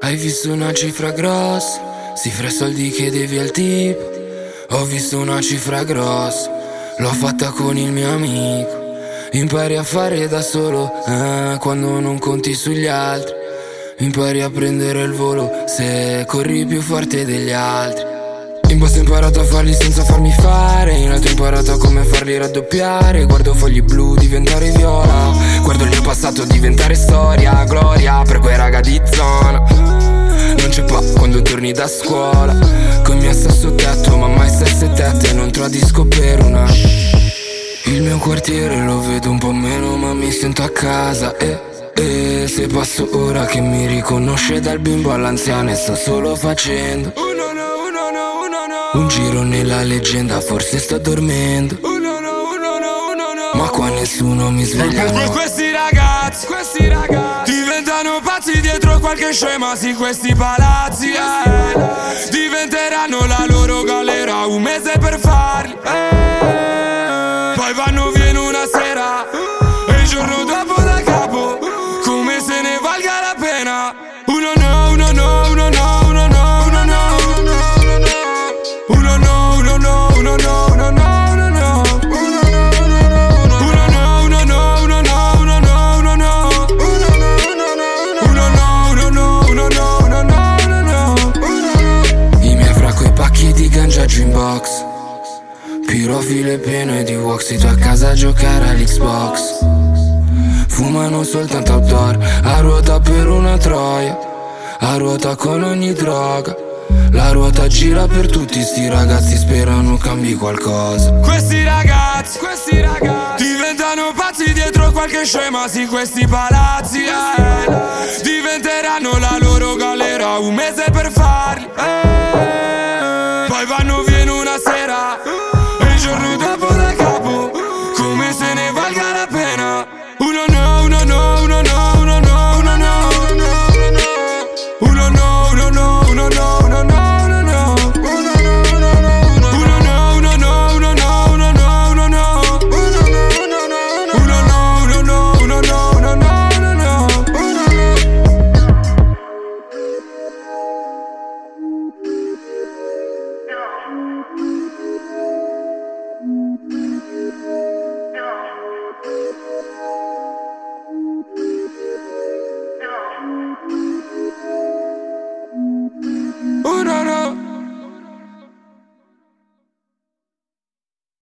Hai visto una cifra grossa, cifra soldi che devi al tipo. Ho visto una cifra grossa, l'ho fatta con il mio amico. Impari a fare da solo eh, quando non conti sugli altri. Impari a prendere il volo se corri più forte degli altri. In basso ho imparato a farli senza farmi fare In alto ho imparato a come farli raddoppiare Guardo fogli blu diventare viola Guardo il mio passato diventare storia Gloria per quei raga di zona Non c'è pa' quando torni da scuola Con mio stesso tetto ma mai stesse tette Non tradisco per una Mio quartiere lo vedo un po' meno ma mi sento a casa E e se passo ora che mi riconosce dal bimbo all'anziano e sto solo facendo un giro nella leggenda, forse sto dormendo. Ma qua nessuno mi sveglia. no. Questi ragazzi, questi ragazzi diventano pazzi dietro qualche scema. Sì, questi palazzi eh, diventeranno la loro galera. Un mese per farli. Box. Pirofile pieno e di Woxy tu a casa a giocare all'Xbox. Fumano soltanto outdoor, a ruota per una troia. A ruota con ogni droga. La ruota gira per tutti sti ragazzi, sperano cambi qualcosa. Questi ragazzi, questi ragazzi diventano pazzi dietro qualche scema. Sì, questi palazzi eh, financeira. Em juro Una